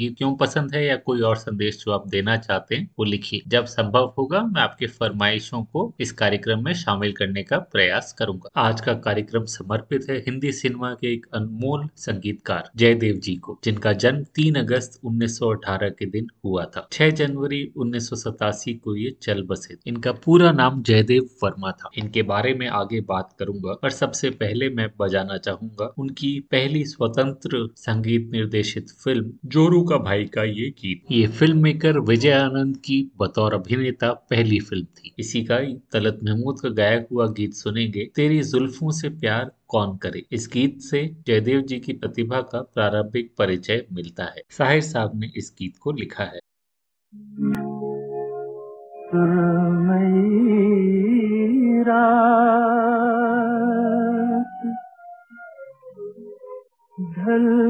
गीत क्यों पसंद है या कोई और संदेश जो आप देना चाहते हैं, वो लिखिए। जब संभव होगा, मैं आपके फरमाइशों को इस कार्यक्रम में शामिल करने का प्रयास करूँगा। आज का कार्यक्रम समर्पित है हिंदी सिनेमा के एक अनमोल संगीतकार, जयदेव जी को, जिनका जन्म 3 अगस्त 1918 के दिन हुआ था। 6 जनवरी उन्नीस सौ सतासी को ये चल बसे इनका पूरा नाम जयदेव वर्मा था। इनके बारे में आगे बात करूँगा और सबसे पहले मैं बजाना चाहूँगा उनकी पहली स्वतंत्र संगीत निर्देशित फ़िल्म जोरू का भाई का ये गीत। ये फ़िल्म मेकर विजय आनंद की बतौर अभिनेता पहली फ़िल्म थी। इसी का तलत महमूद का गाया हुआ गीत सुनेंगे तेरी जुल्फों से प्यार कौन करे? इस गीत से जयदेव जी की प्रतिभा का प्रारंभिक परिचय मिलता है। साहिर साहब ने इस गीत को लिखा है। ढलती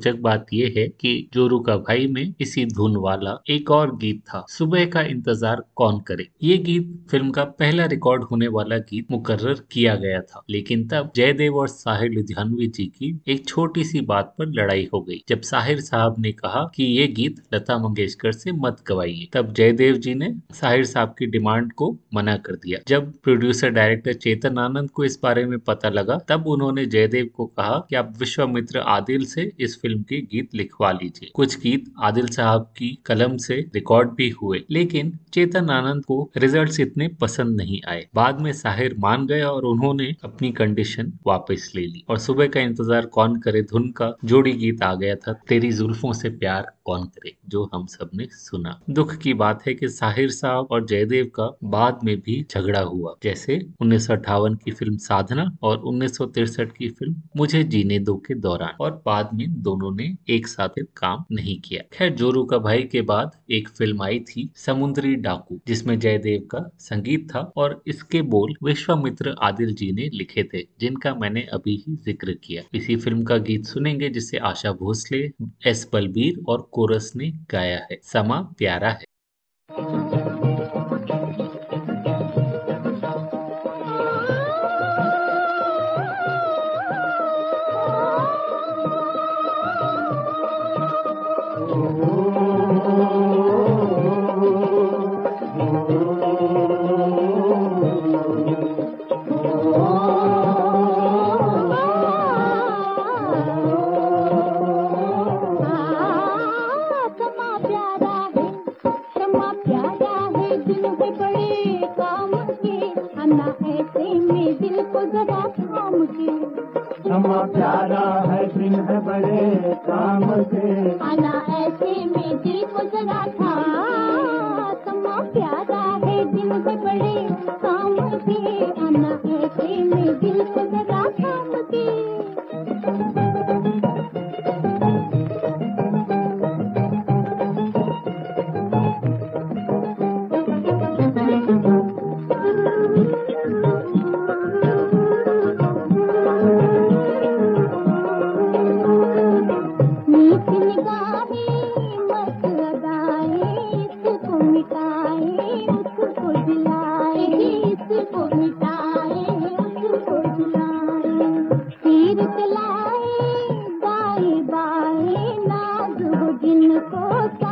रोचक बात यह है कि जोरू का भाई में इसी धुन वाला एक और गीत था, सुबह का इंतज़ार कौन करे? ये गीत फ़िल्म का पहला रिकॉर्ड होने वाला गीत मुकर्र किया गया था, लेकिन तब जयदेव और साहिर लुधियानवी जी की एक छोटी सी बात पर लड़ाई हो गई। जब साहिर साहब ने कहा कि ये गीत लता मंगेशकर से मत गवाइए, तब जयदेव जी ने साहिर साहब की डिमांड को मना कर दिया। जब प्रोड्यूसर डायरेक्टर चेतन आनंद को इस बारे में पता लगा, तब उन्होंने जयदेव को कहा कि आप विश्वामित्र आदिल से इस फ़िल्म के गीत लिखवा लीजिए। कुछ गीत आदिल साहब की कलम से रिकॉर्ड भी हुए, लेकिन चेतन आनंद को रिजल्ट्स इतने पसंद नहीं आए। बाद में साहिर मान गए और उन्होंने अपनी कंडीशन वापस ले ली। और सुबह का इंतज़ार कौन करे, धुन का जोड़ी गीत आ गया था, तेरी जुल्फों से प्यार कौन करे? जो हम सबने सुना। दुख की बात है कि साहिर साहब और जयदेव का बाद में भी झगड़ा हुआ। जैसे उन्नीस सौ अठावन की फ़िल्म साधना और उन्नीस की फ़िल्म मुझे जीने दो के दौरान। और बाद में दोनों ने एक साथ काम नहीं किया। खैर, जोरू का भाई के बाद एक फ़िल्म आई थी समुद्री डाकू, जिसमें जयदेव का संगीत था और इसके बोल विश्वामित्र आदिल जी ने लिखे थे, जिनका मैंने अभी ही ज़िक्र किया। इसी फ़िल्म का गीत सुनेंगे, जिसे आशा भोसले, एस बलबीर और कोरस ने गाया है समा प्यारा है। रामा प्यारा है प्रिंस बड़े काम से। आना ऐसे में दिल गुजरा था। तो कमा प्यारा है दिन से बड़े काम से। आना ऐसे में दिल गुजरा था मुझे। को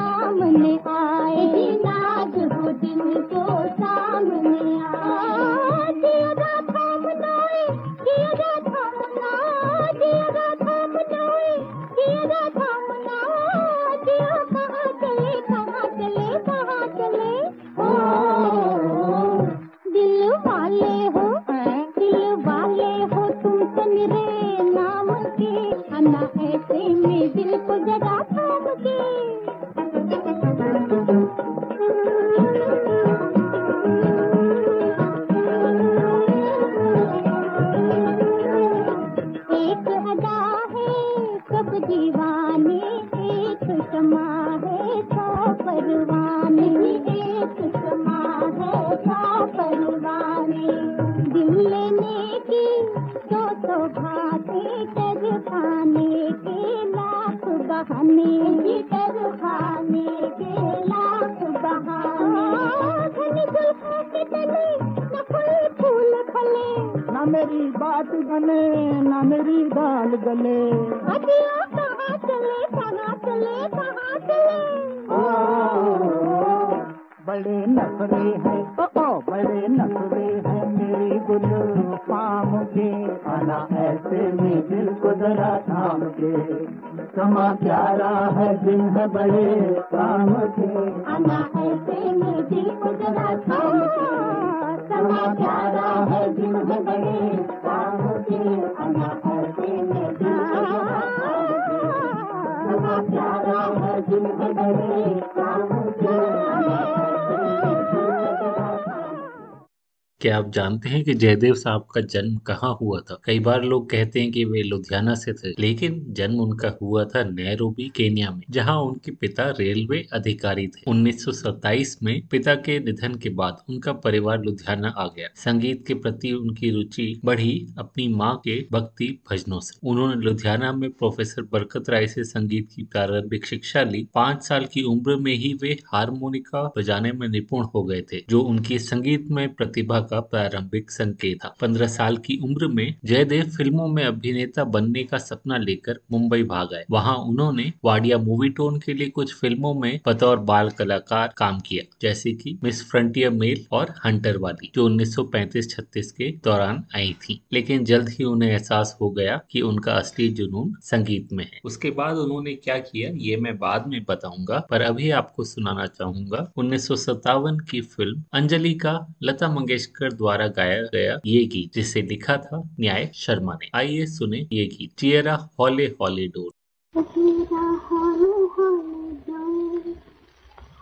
आप जानते हैं कि जयदेव साहब का जन्म कहाँ हुआ था? कई बार लोग कहते हैं कि वे लुधियाना से थे, लेकिन जन्म उनका हुआ था नैरोबी, केनिया में, जहाँ उनके पिता रेलवे अधिकारी थे। 1927 में पिता के निधन के बाद उनका परिवार लुधियाना आ गया। संगीत के प्रति उनकी रुचि बढ़ी अपनी माँ के भक्ति भजनों से। उन्होंने लुधियाना में प्रोफेसर बरकत राय से संगीत की प्रारंभिक शिक्षा ली। पाँच साल की उम्र में ही वे हारमोनिका बजाने में निपुण हो गए थे, जो उनकी संगीत में प्रतिभा का प्रारंभिक संकेत था। पंद्रह साल की उम्र में जयदेव फ़िल्मों में अभिनेता बनने का सपना लेकर मुंबई भाग आए। वहाँ उन्होंने वाडिया मूवी टोन के लिए कुछ फ़िल्मों में बतौर बाल कलाकार काम किया, जैसे की मिस फ्रंटियर मेल और हंटर वाली, जो 1935-36 के दौरान आई थी। लेकिन जल्द ही उन्हें एहसास हो गया कि उनका असली जुनून संगीत में है। उसके बाद उन्होंने क्या किया, ये मैं बाद में बताऊँगा, पर अभी आपको सुनाना चाहूँगा। उन्नीस सौ सत्तावन की फ़िल्म अंजलि का लता मंगेशकर द्वारा गाया गया ये गीत, जिसे लिखा था न्याय शर्मा ने। आइए सुने ये गीत चियरा हॉले हॉले डोर।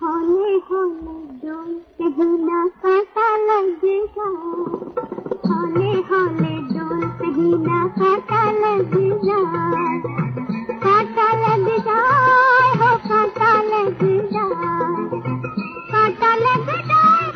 हौले हौले डोल हो काटा लग जाए काटा लग जाए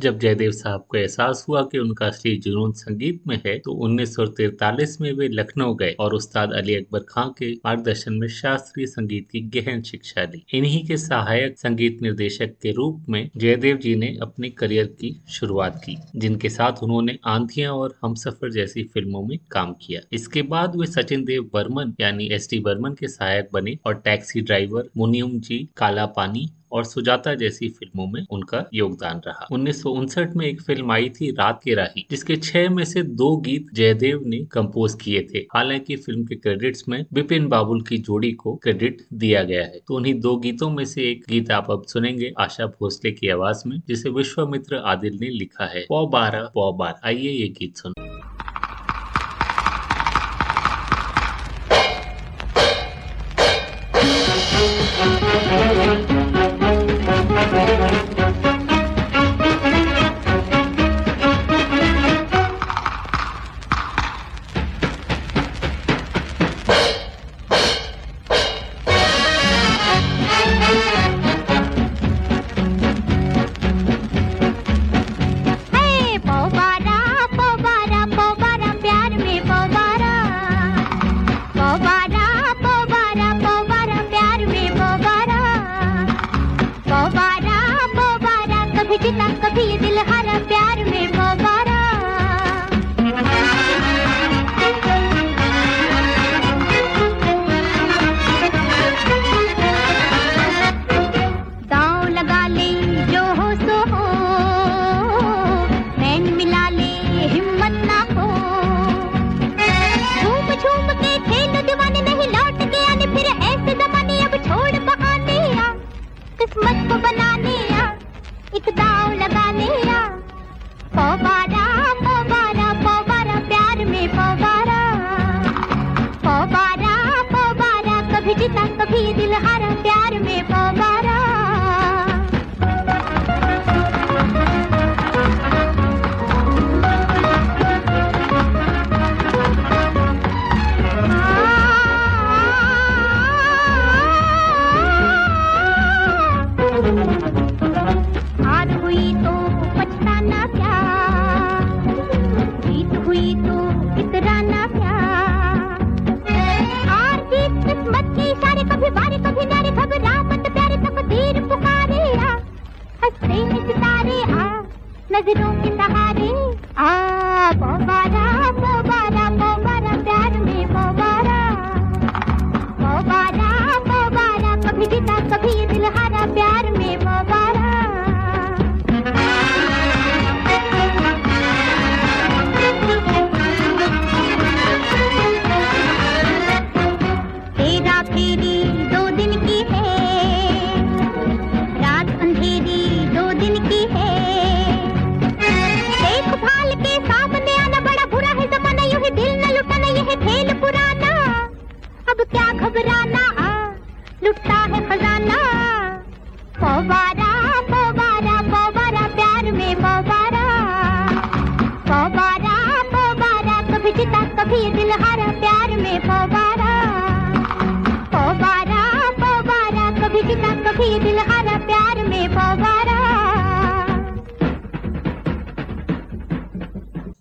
जब जयदेव साहब को एहसास हुआ कि उनका असली जुनून संगीत में है तो 1943 में वे लखनऊ गए और उस्ताद अली अकबर खां के मार्गदर्शन में शास्त्रीय संगीत की गहन शिक्षा ली। इन्हीं के सहायक संगीत निर्देशक के रूप में जयदेव जी ने अपने करियर की शुरुआत की, जिनके साथ उन्होंने आंधियाँ और हमसफर जैसी फ़िल्मों में काम किया। इसके बाद वे सचिन देव बर्मन, यानी एस टी बर्मन के सहायक बने और टैक्सी ड्राइवर मुनियम जी काला पानी और सुजाता जैसी फ़िल्मों में उनका योगदान रहा। उन्नीस सौ उनसठ में एक फ़िल्म आई थी, रात के राही, जिसके छह में से दो गीत जयदेव ने कंपोज किए थे। हालाँकि फ़िल्म के क्रेडिट्स में बिपिन बाबुल की जोड़ी को क्रेडिट दिया गया है। तो उन्हीं दो गीतों में से एक गीत आप अब सुनेंगे आशा भोसले की आवाज़ में, जिसे विश्वामित्र आदिल ने लिखा है। पौ बारह, पौ बार आइए ये गीत सुन।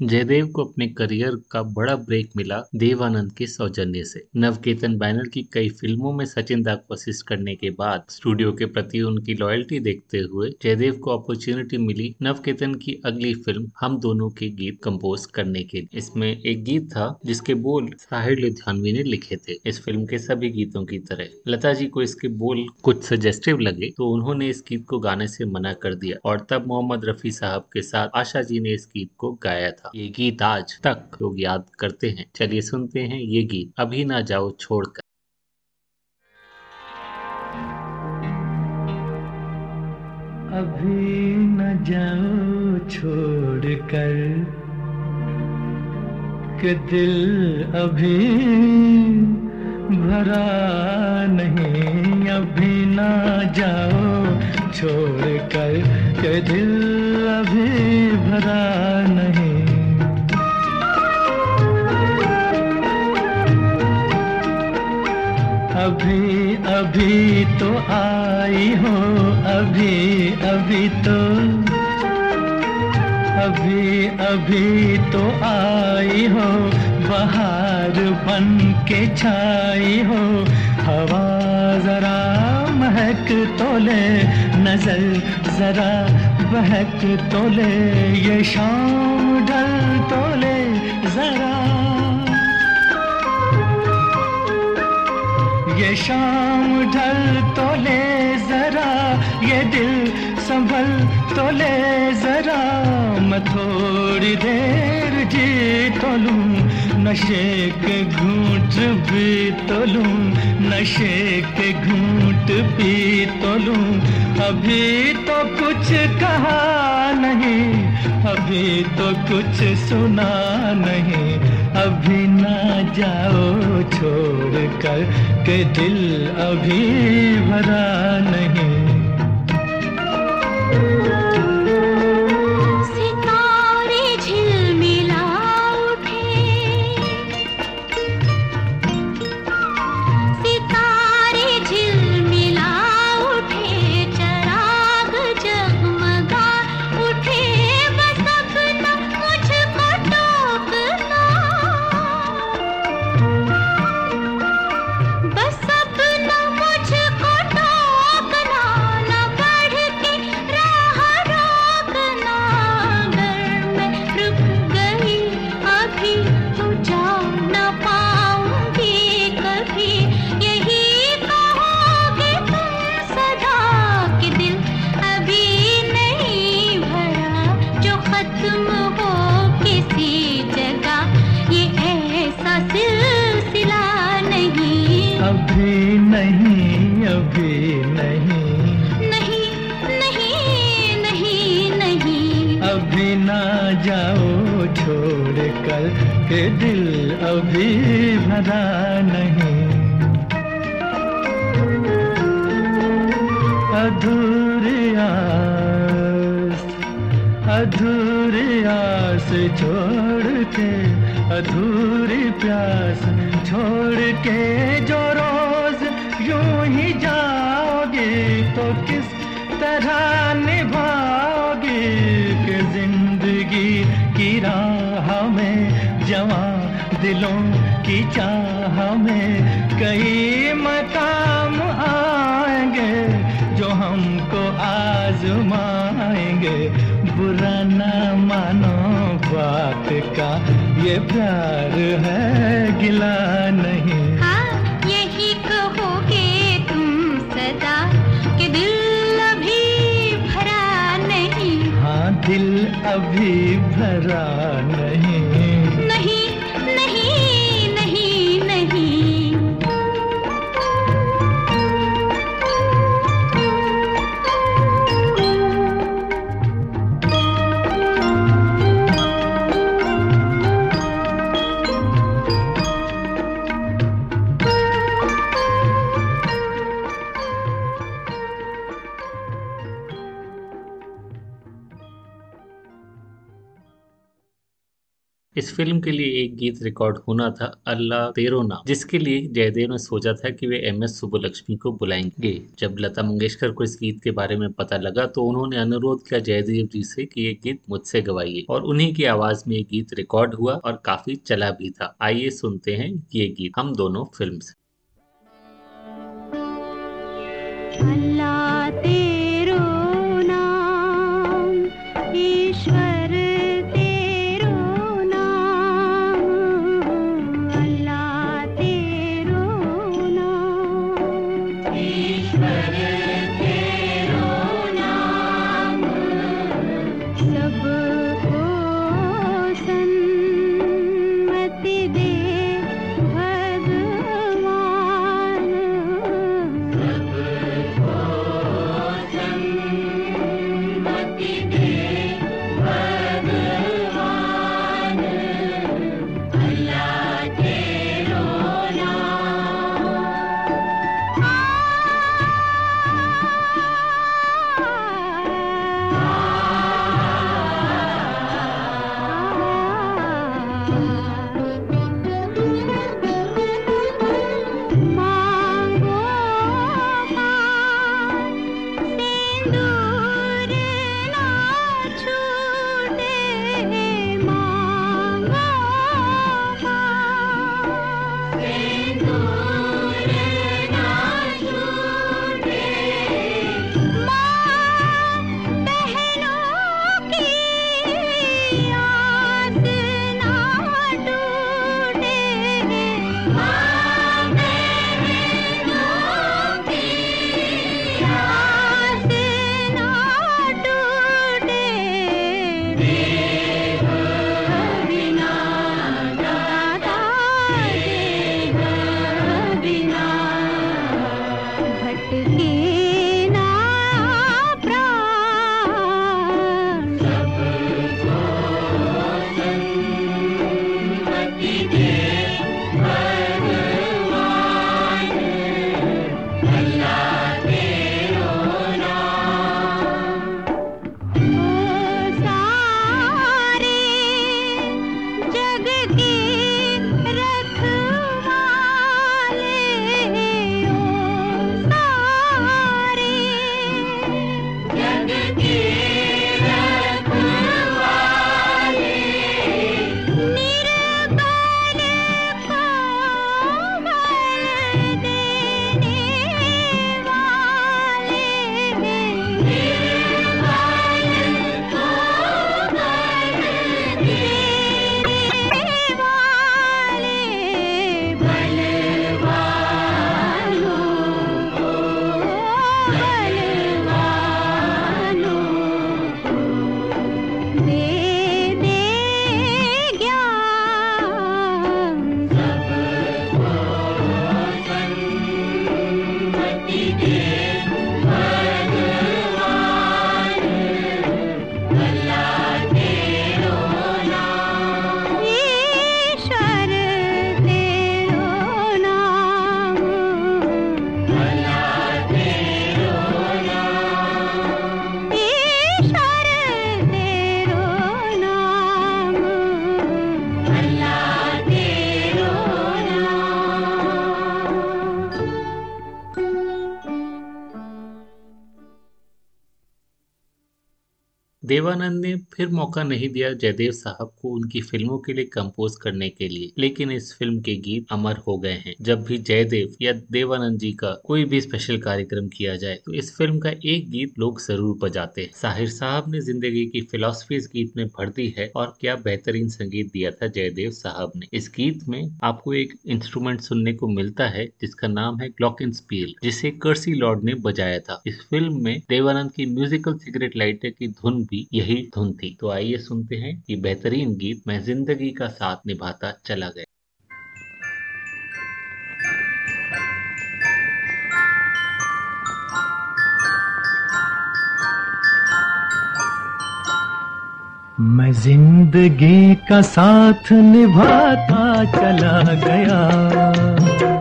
जयदेव को अपने करियर का बड़ा ब्रेक मिला देवानंद के सौजन्य से। नवकेतन बैनर की कई फ़िल्मों में सचिन दा को असिस्ट करने के बाद स्टूडियो के प्रति उनकी लॉयल्टी देखते हुए जयदेव को अपॉर्चुनिटी मिली नवकेतन की अगली फ़िल्म हम दोनों के गीत कंपोज करने के लिए। इसमें एक गीत था जिसके बोल साहिर लुधियानवी ने लिखे थे। इस फ़िल्म के सभी गीतों की तरह लता जी को इसके बोल कुछ सजेस्टिव लगे तो उन्होंने इस गीत को गाने से मना कर दिया और तब मोहम्मद रफी साहब के साथ आशा जी ने इस गीत को गाया था। ये गीत आज तक लोग याद करते हैं। चलिए सुनते हैं ये गीत। अभी ना जाओ छोड़कर। अभी न जाओ छोड़ कर कि दिल अभी भरा नहीं। अभी ना जाओ छोड़ कर कि दिल अभी भरा नहीं। अभी अभी तो आई हो, अभी अभी तो। अभी अभी तो आई हो, बाहर बन के छाई हो। हवा जरा महक तो ले, नज़र जरा बहक तो ले, ये शाम ढल तो ले, जरा ये शाम ढल तो ले जरा, ये दिल संभल तो ले जरा। मैं थोड़ी देर जी तो लूँ, नशे के घूट भी तो लूँ, नशे के घूट पी तो लूँ। अभी तो कुछ कहा नहीं। अभी तो कुछ सुना नहीं। अभी ना जाओ छोड़ कर के दिल अभी भरा नहीं। अधूरी प्यास छोड़ के जो रोज यूँ ही जाओगे तो किस तरह निभाओगे कि ज़िंदगी की राह में, जवा दिलों की चाह में कई मकाम आएँगे जो हमको आजमाएँगे। बुरा ना मानो बात का ये प्यार है गिला नहीं। हाँ यही कहोगे तुम सदा कि दिल अभी भरा नहीं। हाँ दिल अभी भरा नहीं फ़िल्म के लिए एक गीत रिकॉर्ड होना था अल्लाह तेरो ना जिसके लिए जयदेव ने सोचा था कि वे एम एस सुबलक्ष्मी को बुलाएँगे। जब लता मंगेशकर को इस गीत के बारे में पता लगा तो उन्होंने अनुरोध किया जयदेव जी से कि ये गीत मुझसे गवाइए, और उन्हीं की आवाज़ में ये गीत रिकॉर्ड हुआ और काफ़ी चला भी था। आइए सुनते हैं ये गीत, हम दोनों फ़िल्म से। अल्लाह देवानंद ने फिर मौका नहीं दिया जयदेव साहब को उनकी फ़िल्मों के लिए कंपोज करने के लिए। लेकिन इस फ़िल्म के गीत अमर हो गए हैं। जब भी जयदेव या देवानंद जी का कोई भी स्पेशल कार्यक्रम किया जाए तो इस फ़िल्म का एक गीत लोग ज़रूर बजाते हैं। साहिर साहब ने ज़िंदगी की फिलोसफी इस गीत में भर दी है और क्या बेहतरीन संगीत दिया था जयदेव साहब ने। इस गीत में आपको एक इंस्ट्रूमेंट सुनने को मिलता है, जिसका नाम है ग्लॉकिन स्पील जिसे कर्सी लॉर्ड ने बजाया था। इस फ़िल्म में देवानंद की म्यूजिकल सिगरेट लाइटर की धुन भी यही धुन थी। तो आइए सुनते हैं ये बेहतरीन गीत मैं ज़िंदगी का साथ निभाता चला गया। मैं ज़िंदगी का साथ निभाता चला गया।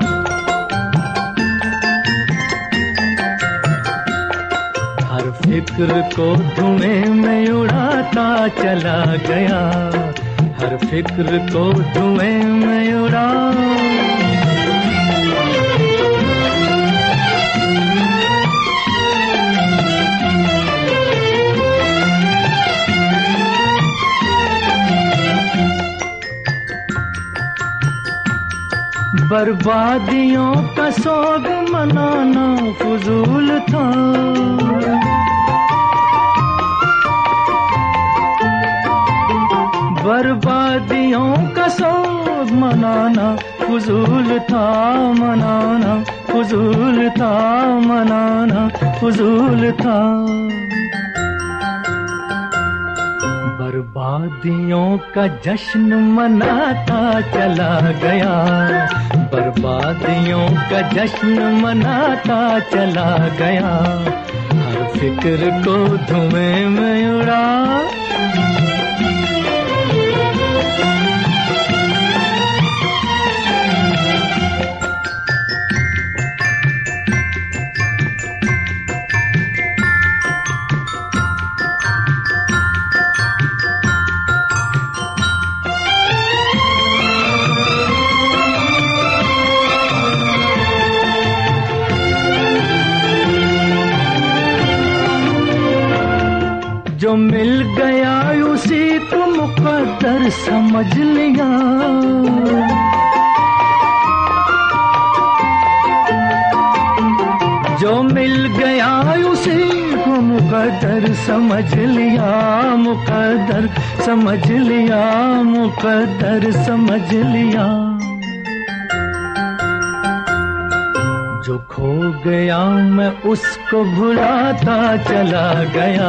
फ़िक्र को धुएँ में उड़ाता चला गया। हर फ़िक्र को धुएँ में उड़ा बर्बादियों का सोग मनाना फजूल था। बर्बादियों का सोग मनाना फजूल था, मनाना फजूल था, मनाना फजूल था। बर्बादियों का जश्न मनाता चला गया। बर्बादियों का जश्न मनाता चला गया। हर फ़िक्र को धुएँ में उड़ा समझ लिया। जो मिल गया उसी को मुकद्दर समझ लिया, मुकद्दर समझ लिया, मुकद्दर समझ लिया। जो खो गया मैं उसको भुलाता चला गया।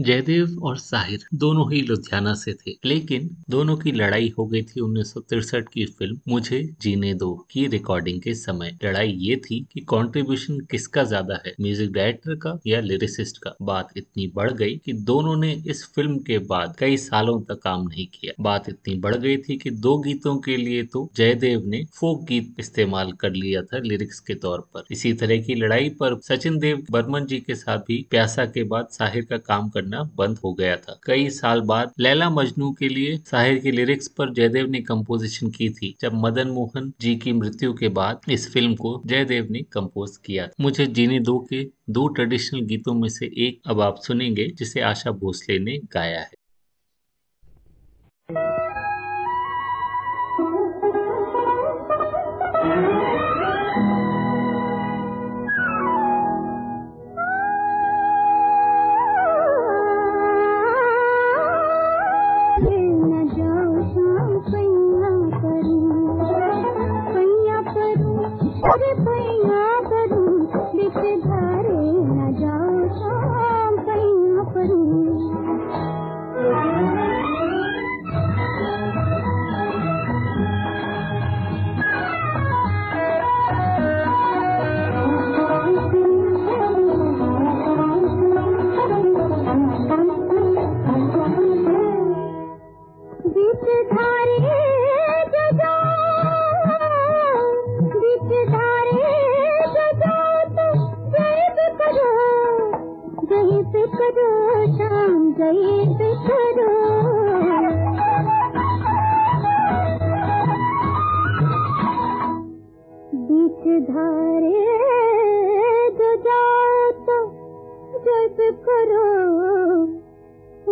जयदेव और साहिर दोनों ही लुधियाना से थे, लेकिन दोनों की लड़ाई हो गई थी उन्नीस की फ़िल्म मुझे जीने दो की रिकॉर्डिंग के समय। लड़ाई ये थी कि कंट्रीब्यूशन किसका ज़्यादा है म्यूज़िक डायरेक्टर का या लिरिसिस्ट का? बात इतनी बढ़ गई कि दोनों ने इस फ़िल्म के बाद कई सालों तक काम नहीं किया। बात इतनी बढ़ गई थी कि दो गीतों के लिए तो जयदेव ने फोक गीत इस्तेमाल कर लिया था लिरिक्स के तौर पर। इसी तरह की लड़ाई पर सचिन देव बर्मन जी के साथ भी प्यासा के बाद साहिर का काम करना बनना बंद हो गया था। कई साल बाद लैला मजनू के लिए साहिर के लिरिक्स पर जयदेव ने कंपोजिशन की थी, जब मदन मोहन जी की मृत्यु के बाद इस फ़िल्म को जयदेव ने कंपोज किया। मुझे जीने दो के दो ट्रेडिशनल गीतों में से एक अब आप सुनेंगे, जिसे आशा भोसले ने गाया है। कैद करो। बीच धारे जो जाता, जब करो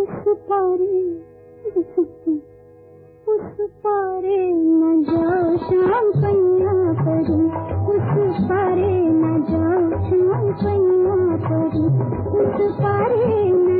उस पारे उस पारे न जाओ, शाम पैया परी उस पारे न जाओ, शाम पैया परी उस पारे न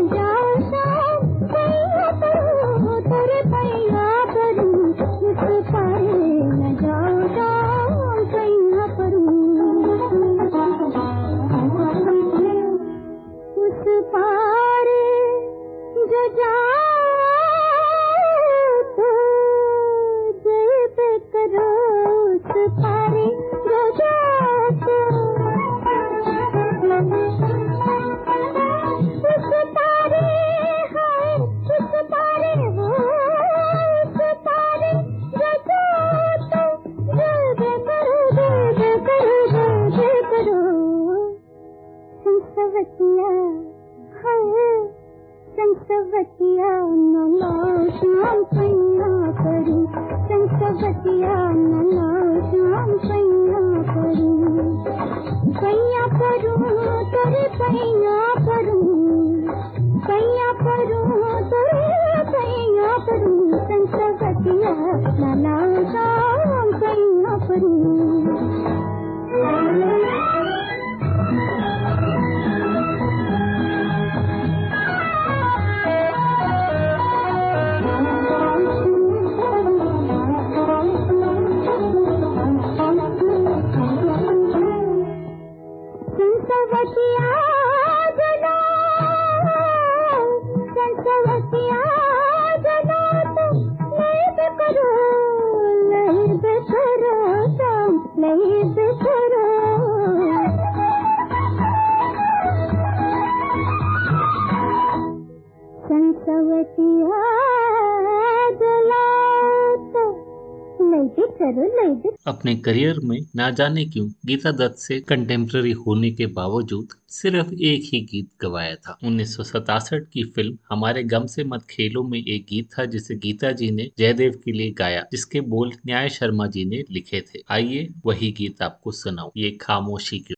अपने करियर में ना जाने क्यों गीता दत्त से कंटेम्प्रेरी होने के बावजूद सिर्फ़ एक ही गीत गवाया था। उन्नीस की फ़िल्म हमारे गम से मत खेलो में एक गीत था जिसे गीता जी ने जयदेव के लिए गाया, जिसके बोल न्याय शर्मा जी ने लिखे थे। आइए वही गीत आपको सुनाऊ। ये खामोशी क्यों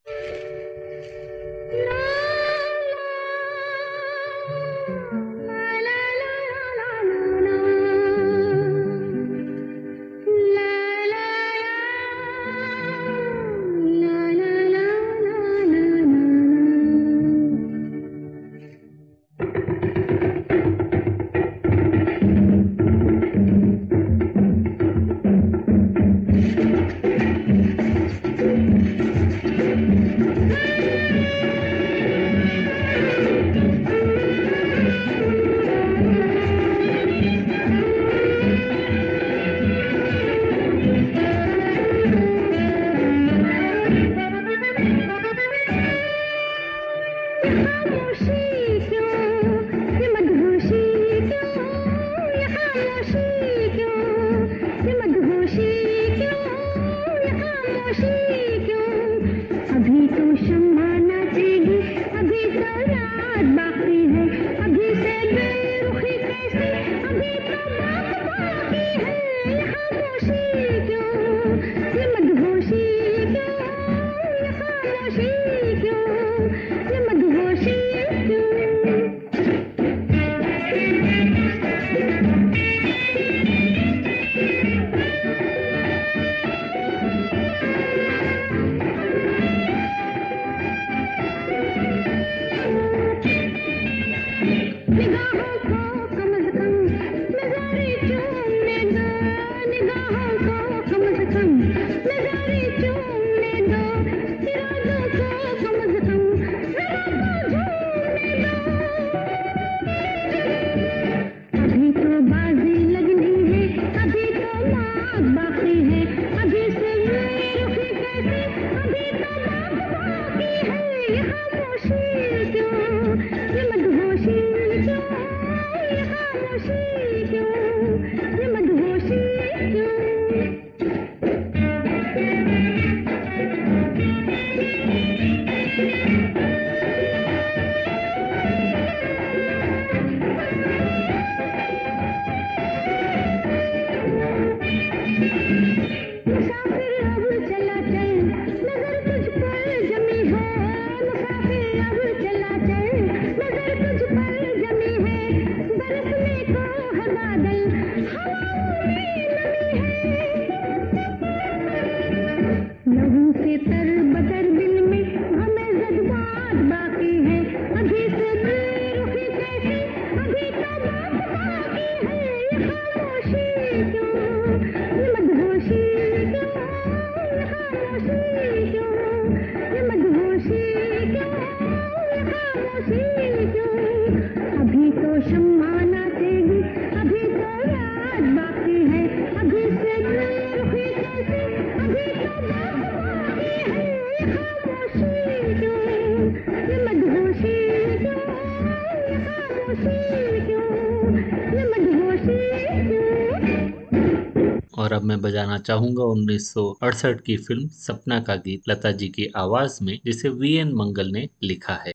चाहूँगा उन्नीस सौ अड़सठ की फ़िल्म सपना का गीत लता जी की आवाज़ में, जिसे वी एन मंगल ने लिखा है।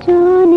जान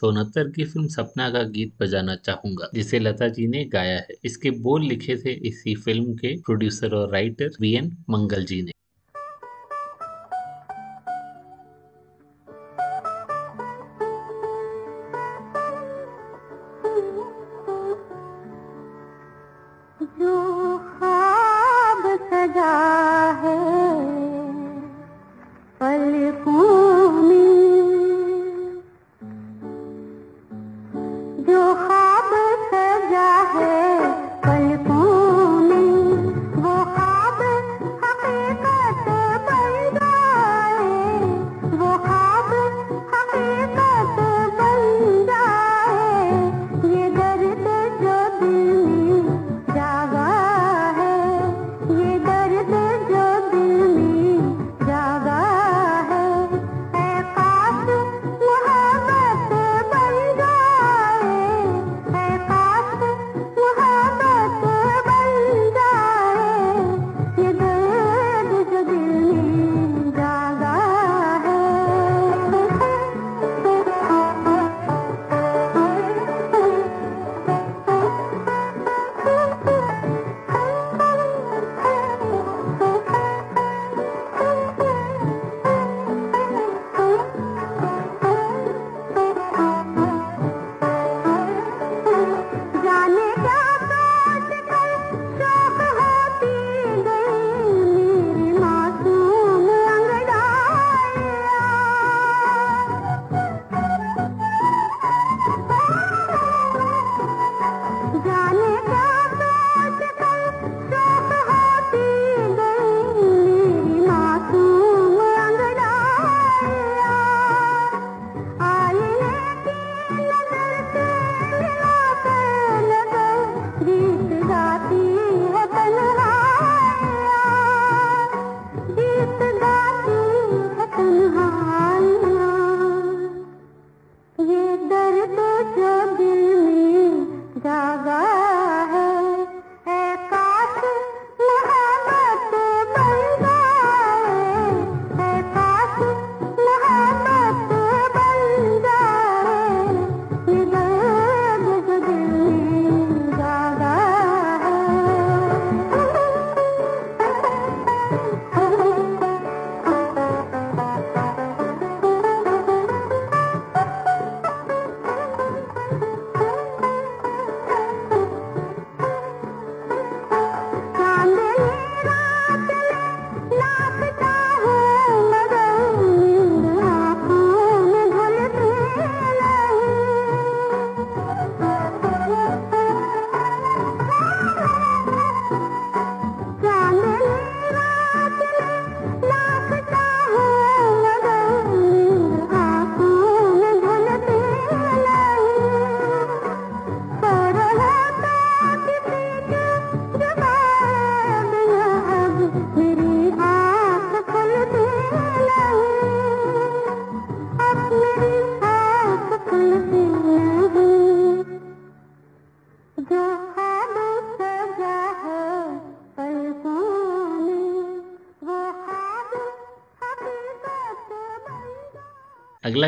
सोनहत्तर की फ़िल्म सपना का गीत बजाना चाहूँगा, जिसे लता जी ने गाया है। इसके बोल लिखे थे इसी फ़िल्म के प्रोड्यूसर और writer V N Mangal ji ने।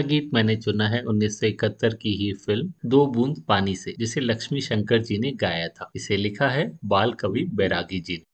अगला गीत मैंने चुना है 1971 की ही फ़िल्म दो बूंद पानी से, जिसे लक्ष्मी शंकर जी ने गाया था। इसे लिखा है बाल कवि बैरागी जी ने।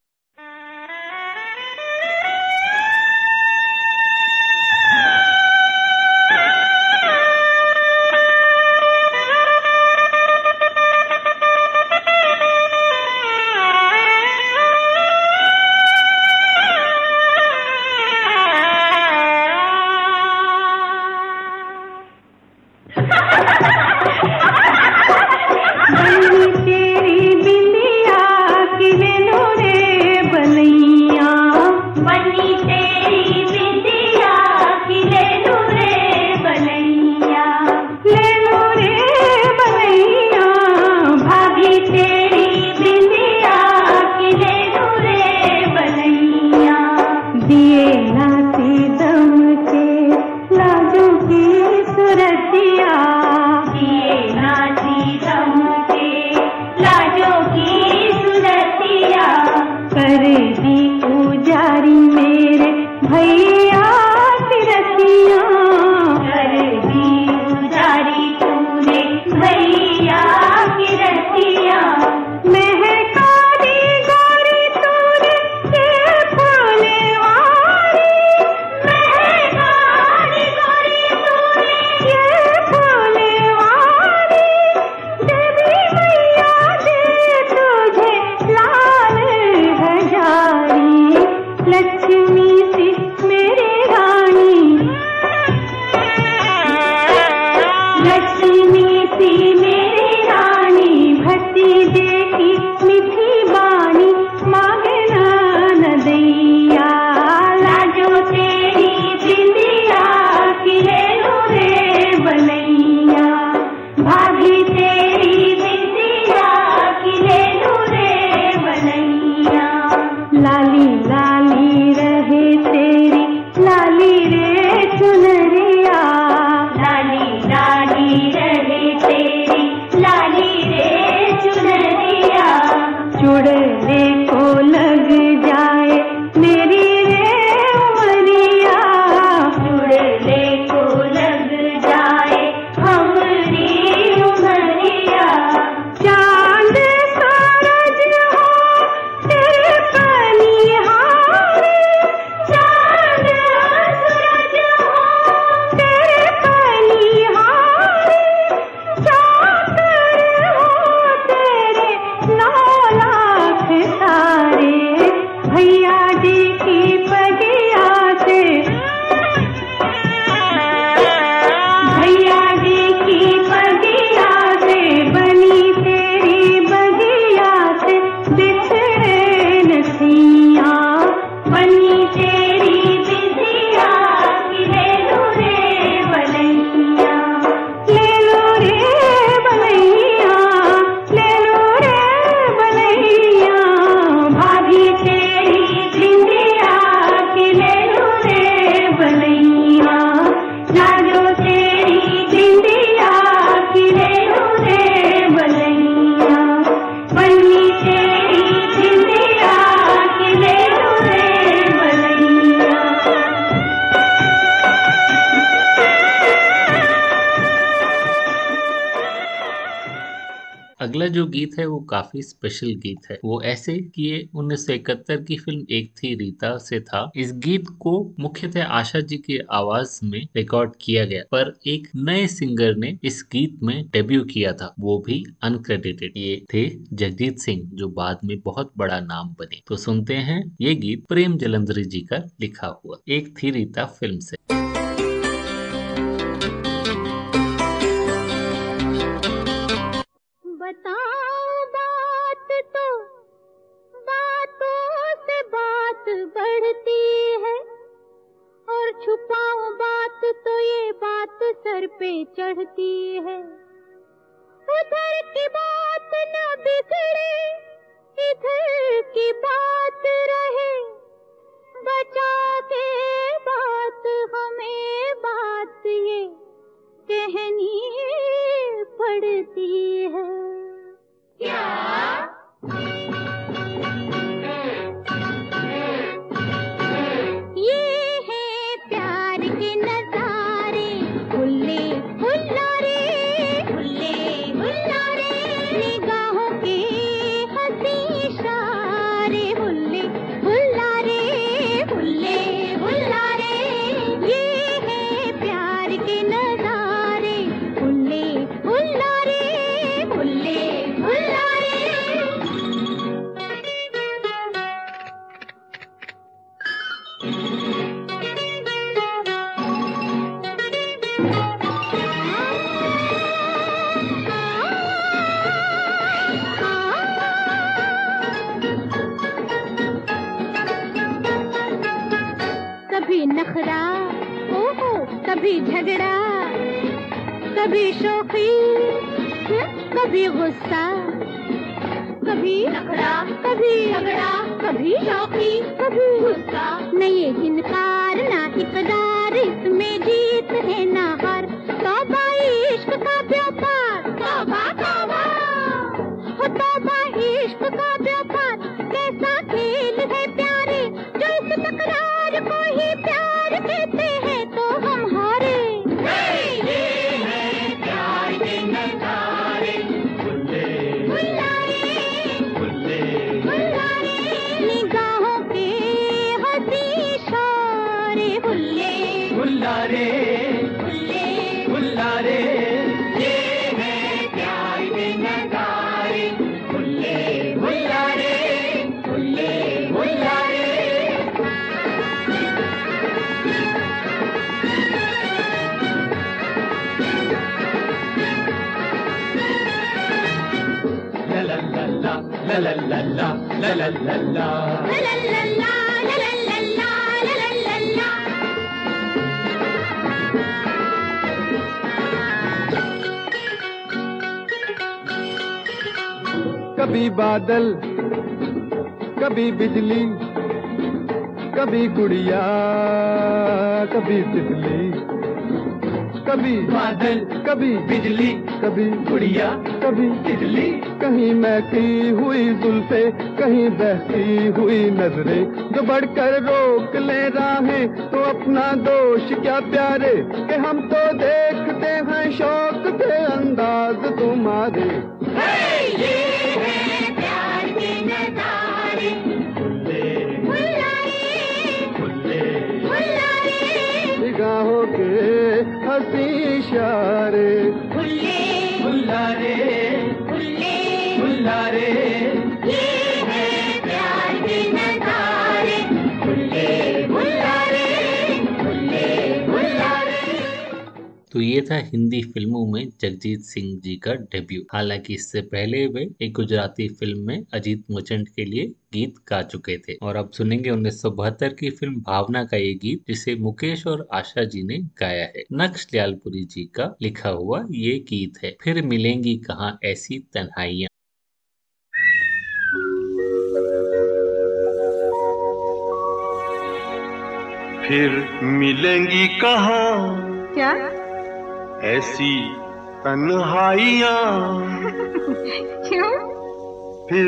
गीत है, वो काफ़ी स्पेशल गीत है। वो ऐसे कि ये उन्नीस की फ़िल्म एक थी, रीता से था। इस गीत को मुख्यतः आशा जी की आवाज़ में रिकॉर्ड किया गया, पर एक नए सिंगर ने इस गीत में डेब्यू किया था। वो भी अनक्रेडिटेड ये थे जगजीत सिंह, जो बाद में बहुत बड़ा नाम बने। तो सुनते हैं ये गीत प्रेम जलंधरी जी का लिखा हुआ। एक थी रीता फ़िल्म से। बात बढ़ती है और छुपाओ बात तो ये बात सर पे चढ़ती है। उधर की बात न बिगड़े, इधर की बात रहे। बचा के बात, हमें बात ये कहनी पड़ती है। क्या? कभी झगड़ा कभी शोखी कभी गुस्सा कभी झगड़ा कभी झगड़ा कभी शौकी कभी गुस्सा। न ये इनकार ना इकदार कभी बादल कभी बिजली कभी गुड़िया कभी तितली कभी बादल कभी बिजली। कभी गुड़िया कभी तितली। कहीं महकी हुई जुल्फे कहीं बहती हुई नजरे। जो बढ़कर रोक ले राहें तो अपना दोष क्या प्यारे? कि हम तो देखते हैं शौक से अंदाज तुम्हारे। प्यार के नजारे। निगाहों के हँसी इशारे। तो ये था हिंदी फ़िल्मों में जगजीत सिंह जी का डेब्यू। हालाँकि इससे पहले वे एक गुजराती फ़िल्म में अजीत मोचंड के लिए गीत गा चुके थे। और अब सुनेंगे उन्नीस सौ बहत्तर की फ़िल्म भावना का ये गीत जिसे मुकेश और आशा जी ने गाया है। नक्श दयालपुरी जी का लिखा हुआ ये गीत है। फिर मिलेंगी कहाँ ऐसी तन्हाइयाँ? फिर मिलेंगी कहाँ? क्या? ऐसी तन्हाइयाँ। क्यों? फिर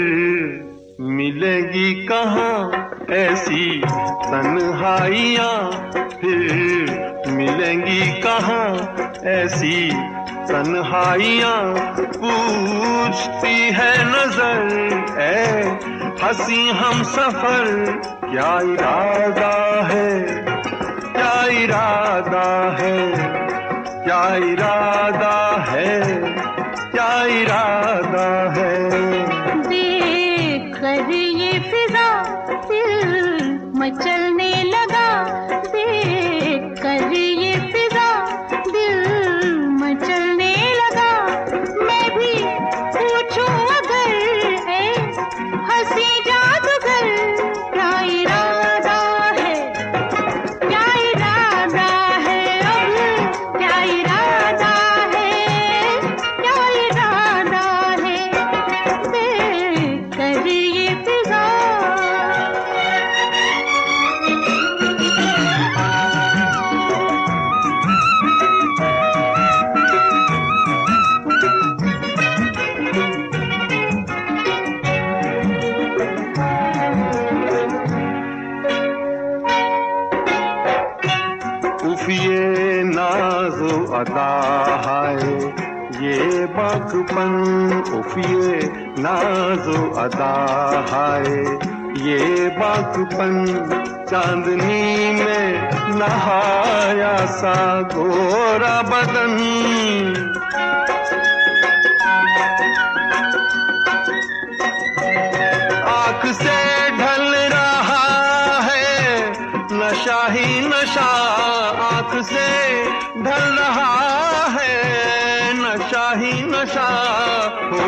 मिलेंगी कहाँ? ऐसी तन्हाइयाँ। फिर मिलेंगी कहाँ? ऐसी तन्हाइयाँ। पूछती है नज़र ए हसी हम सफ़र क्या इरादा है? क्या इरादा है? क्या इरादा है? क्या इरादा है? देख कर ये फिजा दिल मचलने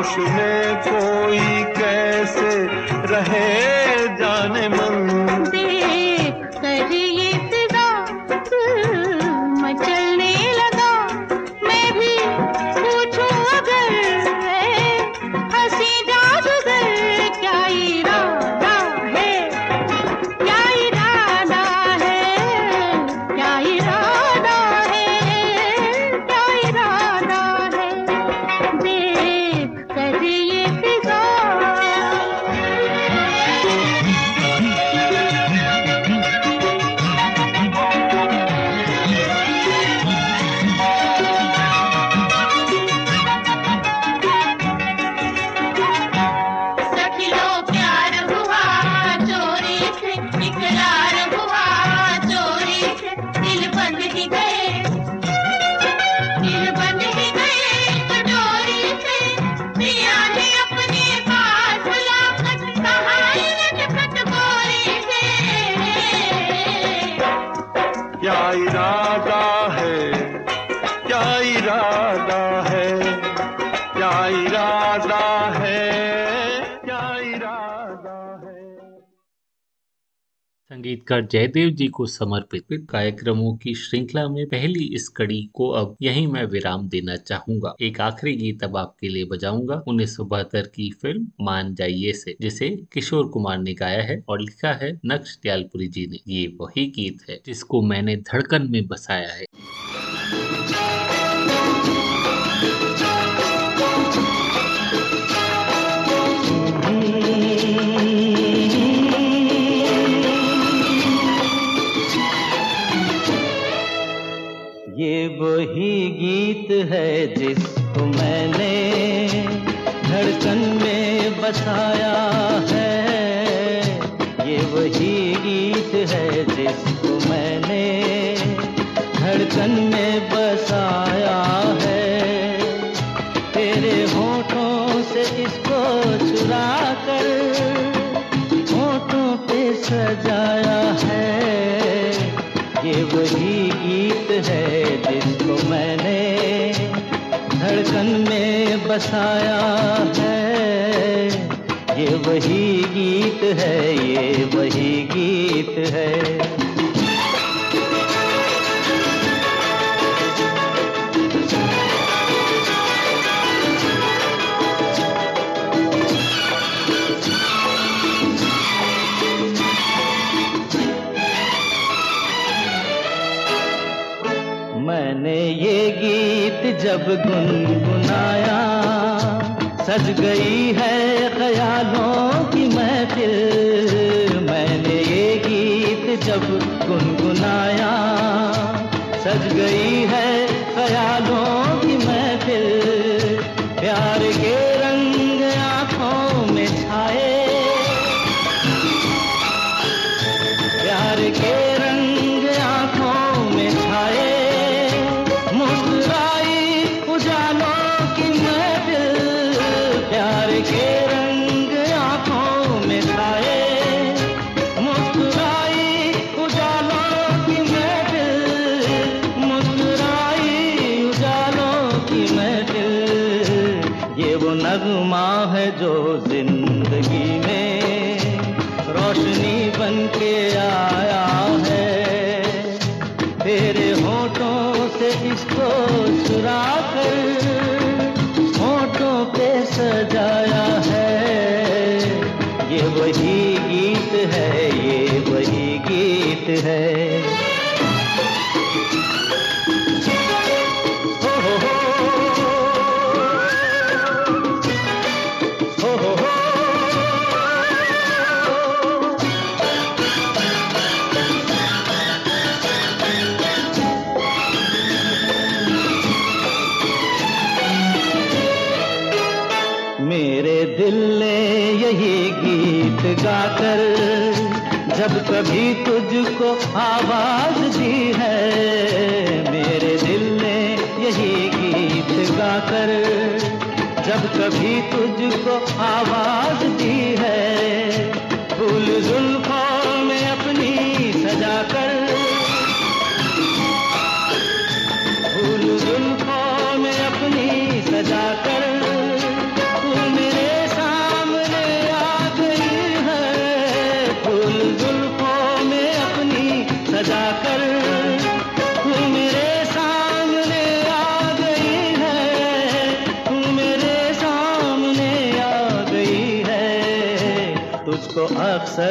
होश में कोई कैसे रहे? संगीतकार जयदेव जी को समर्पित कार्यक्रमों की श्रृंखला में पहली इस कड़ी को अब यहीं मैं विराम देना चाहूँगा। एक आखिरी गीत अब आपके लिए बजाऊँगा। उन्नीस सौ बहत्तर की फ़िल्म मान जाइए से, जिसे किशोर कुमार ने गाया है और लिखा है नक्श दयालपुरी जी ने। ये वही गीत है जिसको मैंने धड़कन में बसाया है। ये वही गीत है जिसको मैंने धड़कन में बसाया है। ये वही गीत है जिसको मैंने धड़कन में बसाया है। तेरे होठों से इसको चुरा कर होठों पे सजाया है। ये वही धड़कन में बसाया है। ये वही गीत है, ये वही गीत है। मैंने ये गीत जब गुनगुनाया, सज गई है ख्यालों की महफिल। मैंने ये गीत जब गुनगुनाया, सज गई है ख्यालों जब कभी तुझको आवाज़ दी है, मेरे दिल ने यही गीत गाकर जब कभी तुझको आवाज़ दी है फूल जुल्फों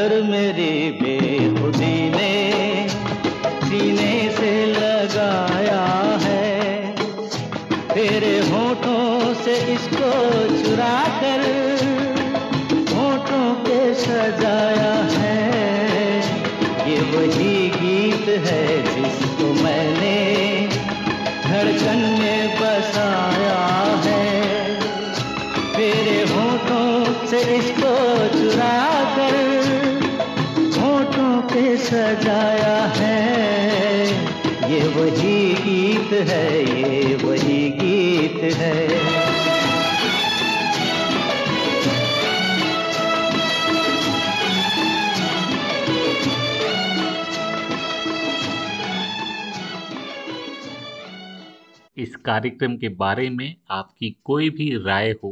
अक्सर मेरी बेखुदी ने सीने से लगाया है। तेरे होठों से इसको चुरा कर होठों पे सजाया है। ये वही गीत है जिसको मैंने धड़कन में बसाया है। तेरे होठों से इसको सजाया है। ये वही गीत है, ये वही गीत है। इस कार्यक्रम के बारे में आपकी कोई भी राय हो